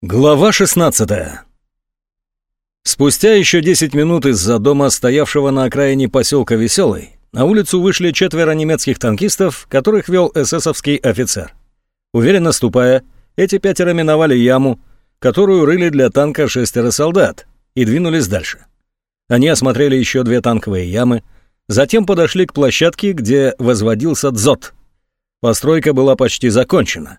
Глава 16 Спустя еще 10 минут из-за дома, стоявшего на окраине поселка Веселый, на улицу вышли четверо немецких танкистов, которых вел эсэсовский офицер. Уверенно ступая, эти пятеро миновали яму, которую рыли для танка шестеро солдат, и двинулись дальше. Они осмотрели еще две танковые ямы, затем подошли к площадке, где возводился дзот. Постройка была почти закончена.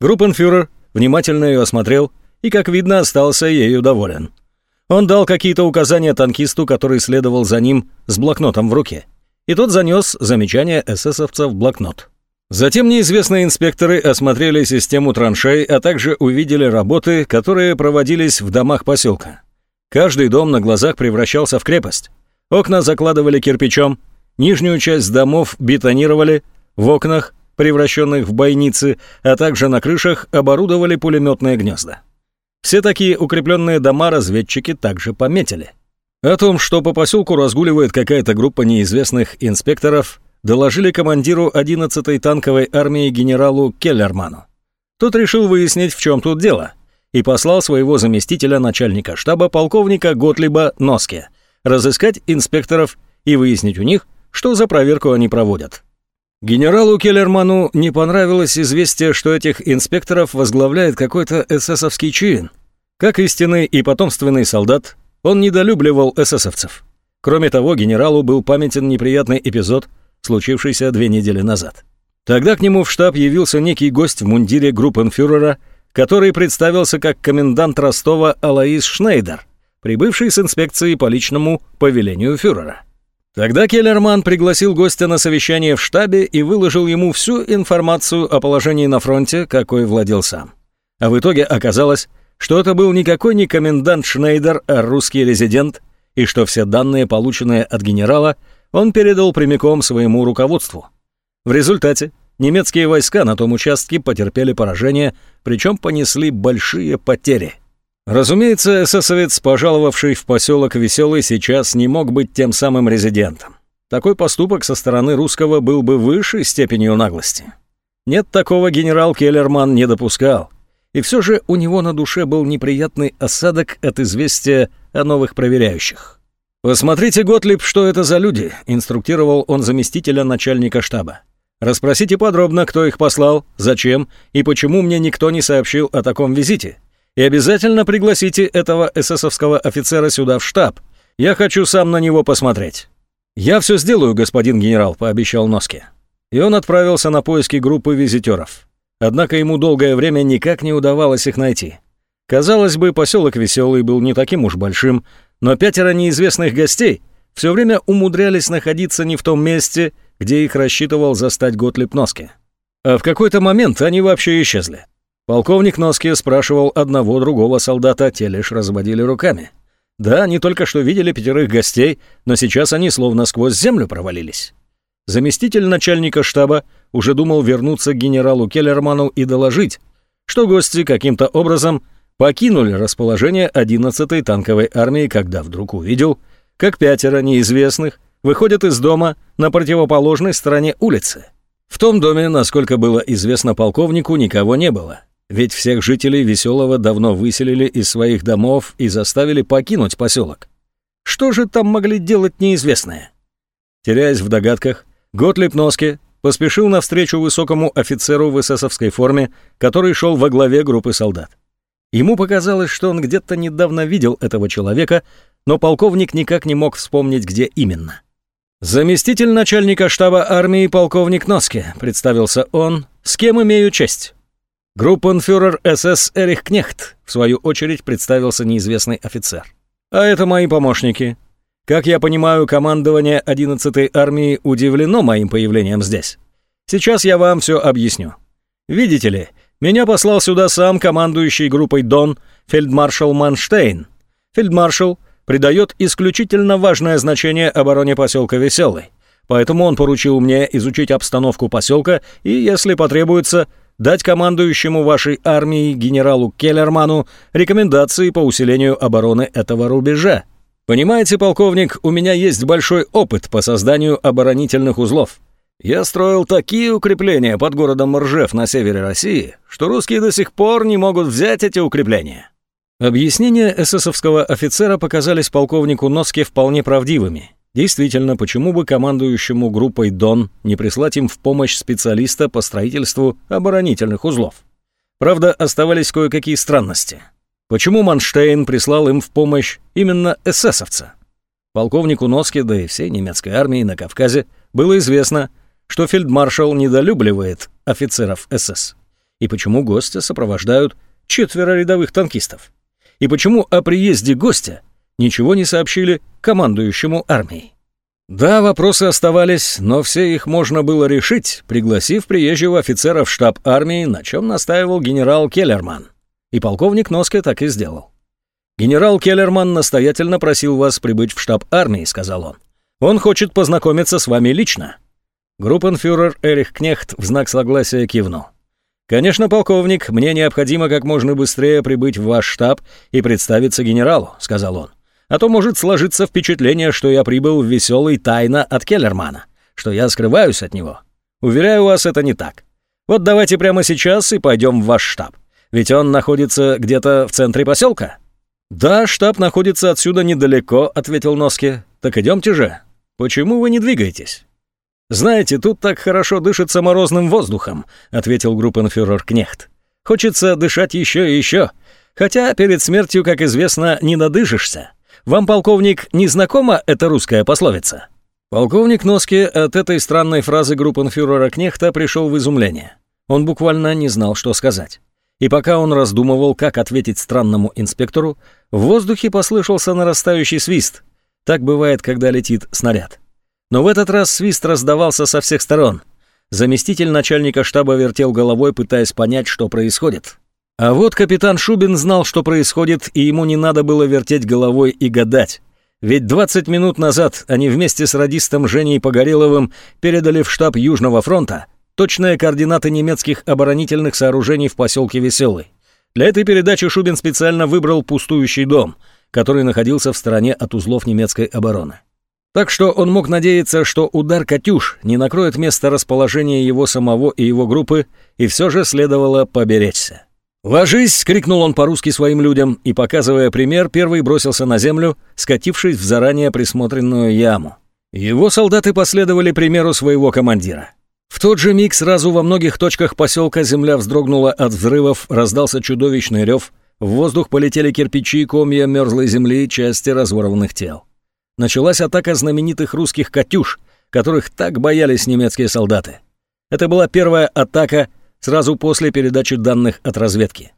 Группенфюрер внимательно ее осмотрел и, как видно, остался ею доволен. Он дал какие-то указания танкисту, который следовал за ним с блокнотом в руке, и тот занес замечания эсэсовца в блокнот. Затем неизвестные инспекторы осмотрели систему траншей, а также увидели работы, которые проводились в домах поселка. Каждый дом на глазах превращался в крепость. Окна закладывали кирпичом, нижнюю часть домов бетонировали, в окнах превращенных в бойницы, а также на крышах оборудовали пулеметные гнезда. Все такие укрепленные дома разведчики также пометили. О том, что по поселку разгуливает какая-то группа неизвестных инспекторов, доложили командиру 11-й танковой армии генералу Келлерману. Тот решил выяснить, в чем тут дело, и послал своего заместителя начальника штаба полковника Готлиба Носке разыскать инспекторов и выяснить у них, что за проверку они проводят. Генералу Келлерману не понравилось известие, что этих инспекторов возглавляет какой-то эсэсовский чин. Как истинный и потомственный солдат, он недолюбливал эсэсовцев. Кроме того, генералу был памятен неприятный эпизод, случившийся две недели назад. Тогда к нему в штаб явился некий гость в мундире группенфюрера, который представился как комендант Ростова Алаис Шнейдер, прибывший с инспекцией по личному повелению фюрера. Тогда Келлерман пригласил гостя на совещание в штабе и выложил ему всю информацию о положении на фронте, какой владел сам. А в итоге оказалось, что это был никакой не комендант Шнейдер, а русский резидент, и что все данные, полученные от генерала, он передал прямиком своему руководству. В результате немецкие войска на том участке потерпели поражение, причем понесли большие потери – Разумеется, эсэсовец, пожаловавший в поселок Веселый, сейчас не мог быть тем самым резидентом. Такой поступок со стороны русского был бы высшей степенью наглости. Нет, такого генерал Келлерман не допускал. И все же у него на душе был неприятный осадок от известия о новых проверяющих. «Посмотрите, Готлиб, что это за люди», — инструктировал он заместителя начальника штаба. «Расспросите подробно, кто их послал, зачем и почему мне никто не сообщил о таком визите. И обязательно пригласите этого эсэсовского офицера сюда в штаб. Я хочу сам на него посмотреть». «Я все сделаю, господин генерал», — пообещал Носки. И он отправился на поиски группы визитеров. Однако ему долгое время никак не удавалось их найти. Казалось бы, поселок Веселый был не таким уж большим, но пятеро неизвестных гостей все время умудрялись находиться не в том месте, где их рассчитывал застать Готлип Носки. А в какой-то момент они вообще исчезли. Полковник Носки спрашивал одного другого солдата, те лишь разводили руками. Да, они только что видели пятерых гостей, но сейчас они словно сквозь землю провалились. Заместитель начальника штаба уже думал вернуться к генералу Келлерману и доложить, что гости каким-то образом покинули расположение 11-й танковой армии, когда вдруг увидел, как пятеро неизвестных выходят из дома на противоположной стороне улицы. В том доме, насколько было известно полковнику, никого не было. Ведь всех жителей Веселого давно выселили из своих домов и заставили покинуть поселок. Что же там могли делать неизвестные? Теряясь в догадках, Готлип Носки поспешил навстречу высокому офицеру в эсэсовской форме, который шел во главе группы солдат. Ему показалось, что он где-то недавно видел этого человека, но полковник никак не мог вспомнить, где именно. «Заместитель начальника штаба армии полковник Носки», — представился он, — «с кем имею честь?» Группенфюрер СС Эрих Кнехт, в свою очередь, представился неизвестный офицер. А это мои помощники. Как я понимаю, командование 11-й армии удивлено моим появлением здесь. Сейчас я вам все объясню. Видите ли, меня послал сюда сам командующий группой Дон, фельдмаршал Манштейн. Фельдмаршал придает исключительно важное значение обороне поселка Веселый. Поэтому он поручил мне изучить обстановку поселка и, если потребуется, дать командующему вашей армией генералу Келлерману рекомендации по усилению обороны этого рубежа. Понимаете, полковник, у меня есть большой опыт по созданию оборонительных узлов. Я строил такие укрепления под городом Ржев на севере России, что русские до сих пор не могут взять эти укрепления. Объяснения эсэсовского офицера показались полковнику Носке вполне правдивыми. Действительно, почему бы командующему группой «Дон» не прислать им в помощь специалиста по строительству оборонительных узлов? Правда, оставались кое-какие странности. Почему Манштейн прислал им в помощь именно эсэсовца? Полковнику Носке, да и всей немецкой армии на Кавказе, было известно, что фельдмаршал недолюбливает офицеров СС. И почему гостя сопровождают четверо рядовых танкистов? И почему о приезде гостя ничего не сообщили командующему армией? Да, вопросы оставались, но все их можно было решить, пригласив приезжего офицера в штаб армии, на чем настаивал генерал Келлерман. И полковник Носке так и сделал. «Генерал Келлерман настоятельно просил вас прибыть в штаб армии», — сказал он. «Он хочет познакомиться с вами лично». Группенфюрер Эрих Кнехт в знак согласия кивнул. «Конечно, полковник, мне необходимо как можно быстрее прибыть в ваш штаб и представиться генералу», — сказал он. «А то может сложиться впечатление, что я прибыл веселый тайно от Келлермана, что я скрываюсь от него. Уверяю вас, это не так. Вот давайте прямо сейчас и пойдем в ваш штаб. Ведь он находится где-то в центре поселка». «Да, штаб находится отсюда недалеко», — ответил Носки. «Так идемте же. Почему вы не двигаетесь?» «Знаете, тут так хорошо дышится морозным воздухом», — ответил группенфюрер Кнехт. «Хочется дышать еще и еще. Хотя перед смертью, как известно, не надышишься. Вам, полковник, не знакома эта русская пословица?» Полковник Носки от этой странной фразы группенфюрера Кнехта пришел в изумление. Он буквально не знал, что сказать. И пока он раздумывал, как ответить странному инспектору, в воздухе послышался нарастающий свист. Так бывает, когда летит снаряд. Но в этот раз свист раздавался со всех сторон. Заместитель начальника штаба вертел головой, пытаясь понять, что происходит. А вот капитан Шубин знал, что происходит, и ему не надо было вертеть головой и гадать. Ведь 20 минут назад они вместе с радистом Женей Погореловым передали в штаб Южного фронта точные координаты немецких оборонительных сооружений в поселке Веселый. Для этой передачи Шубин специально выбрал пустующий дом, который находился в стороне от узлов немецкой обороны. Так что он мог надеяться, что удар «Катюш» не накроет место расположения его самого и его группы, и все же следовало поберечься. «Ложись!» — крикнул он по-русски своим людям, и, показывая пример, первый бросился на землю, скатившись в заранее присмотренную яму. Его солдаты последовали примеру своего командира. В тот же миг сразу во многих точках поселка земля вздрогнула от взрывов, раздался чудовищный рев, в воздух полетели кирпичи, комья мерзлой земли, части разворванных тел началась атака знаменитых русских «Катюш», которых так боялись немецкие солдаты. Это была первая атака сразу после передачи данных от разведки.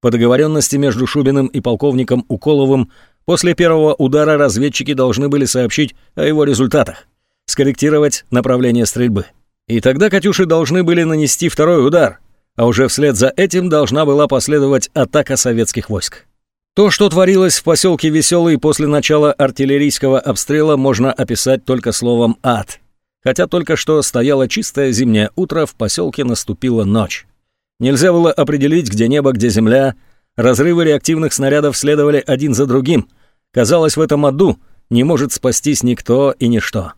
По договоренности между Шубиным и полковником Уколовым после первого удара разведчики должны были сообщить о его результатах, скорректировать направление стрельбы. И тогда «Катюши» должны были нанести второй удар, а уже вслед за этим должна была последовать атака советских войск. То, что творилось в поселке Веселый после начала артиллерийского обстрела, можно описать только словом «ад». Хотя только что стояло чистое зимнее утро, в поселке наступила ночь. Нельзя было определить, где небо, где земля. Разрывы реактивных снарядов следовали один за другим. Казалось, в этом аду не может спастись никто и ничто.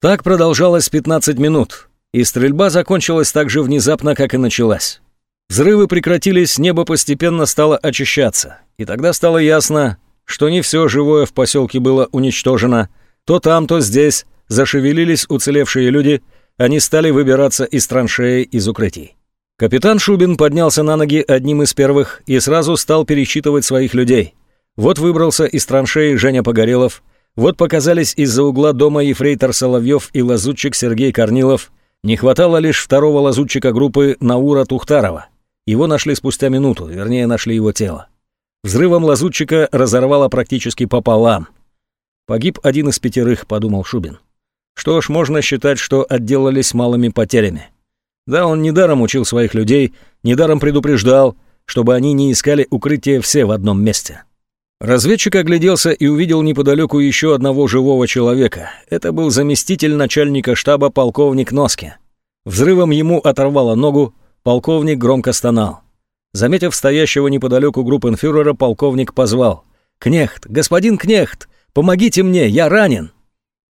Так продолжалось 15 минут, и стрельба закончилась так же внезапно, как и началась. Взрывы прекратились, небо постепенно стало очищаться. И тогда стало ясно, что не все живое в поселке было уничтожено. То там, то здесь зашевелились уцелевшие люди, они стали выбираться из траншеи, из укрытий. Капитан Шубин поднялся на ноги одним из первых и сразу стал пересчитывать своих людей. Вот выбрался из траншеи Женя Погорелов, вот показались из-за угла дома ефрейтор Соловьев и лазутчик Сергей Корнилов. Не хватало лишь второго лазутчика группы Наура Тухтарова. Его нашли спустя минуту, вернее, нашли его тело. Взрывом лазутчика разорвало практически пополам. Погиб один из пятерых, подумал Шубин. Что ж, можно считать, что отделались малыми потерями. Да, он недаром учил своих людей, недаром предупреждал, чтобы они не искали укрытие все в одном месте. Разведчик огляделся и увидел неподалеку еще одного живого человека. Это был заместитель начальника штаба полковник Носки. Взрывом ему оторвало ногу, полковник громко стонал. Заметив стоящего неподалеку группенфюрера, полковник позвал. «Кнехт! Господин Кнехт! Помогите мне! Я ранен!»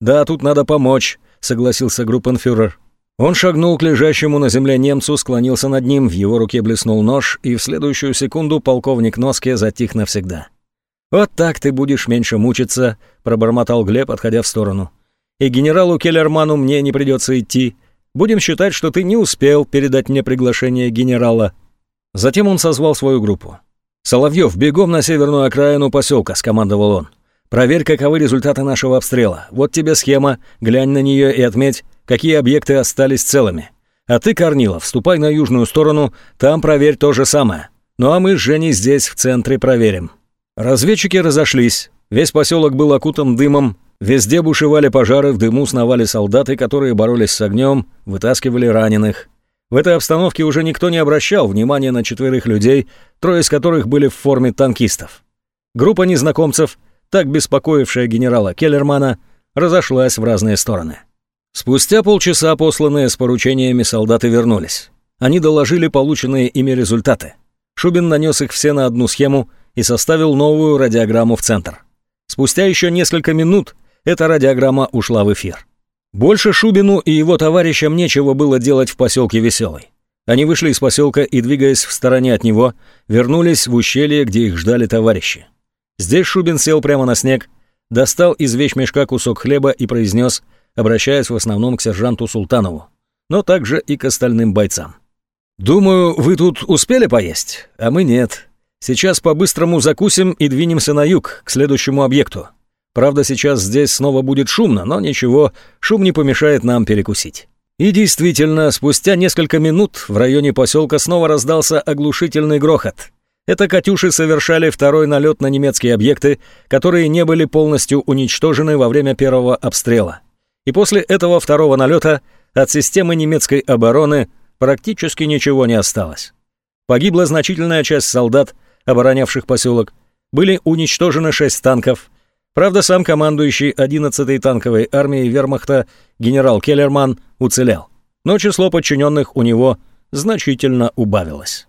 «Да, тут надо помочь», — согласился группенфюрер. Он шагнул к лежащему на земле немцу, склонился над ним, в его руке блеснул нож, и в следующую секунду полковник Носке затих навсегда. «Вот так ты будешь меньше мучиться», — пробормотал Глеб, отходя в сторону. «И генералу Келлерману мне не придется идти. Будем считать, что ты не успел передать мне приглашение генерала». Затем он созвал свою группу. «Соловьев, бегом на северную окраину поселка», — скомандовал он. «Проверь, каковы результаты нашего обстрела. Вот тебе схема, глянь на нее и отметь, какие объекты остались целыми. А ты, Корнилов, ступай на южную сторону, там проверь то же самое. Ну а мы с Женей здесь, в центре, проверим». Разведчики разошлись. Весь поселок был окутан дымом, везде бушевали пожары, в дыму сновали солдаты, которые боролись с огнем, вытаскивали раненых. В этой обстановке уже никто не обращал внимания на четверых людей, трое из которых были в форме танкистов. Группа незнакомцев, так беспокоившая генерала Келлермана, разошлась в разные стороны. Спустя полчаса посланные с поручениями солдаты вернулись. Они доложили полученные ими результаты. Шубин нанес их все на одну схему – и составил новую радиограмму в центр. Спустя еще несколько минут эта радиограмма ушла в эфир. Больше Шубину и его товарищам нечего было делать в поселке Веселый. Они вышли из поселка и, двигаясь в стороне от него, вернулись в ущелье, где их ждали товарищи. Здесь Шубин сел прямо на снег, достал из вещмешка кусок хлеба и произнес, обращаясь в основном к сержанту Султанову, но также и к остальным бойцам. «Думаю, вы тут успели поесть, а мы нет. Сейчас по-быстрому закусим и двинемся на юг, к следующему объекту. Правда, сейчас здесь снова будет шумно, но ничего, шум не помешает нам перекусить». И действительно, спустя несколько минут в районе поселка снова раздался оглушительный грохот. Это «Катюши» совершали второй налет на немецкие объекты, которые не были полностью уничтожены во время первого обстрела. И после этого второго налета от системы немецкой обороны практически ничего не осталось. Погибла значительная часть солдат, оборонявших поселок, были уничтожены шесть танков. Правда, сам командующий 11-й танковой армией вермахта генерал Келлерман уцелел, но число подчиненных у него значительно убавилось.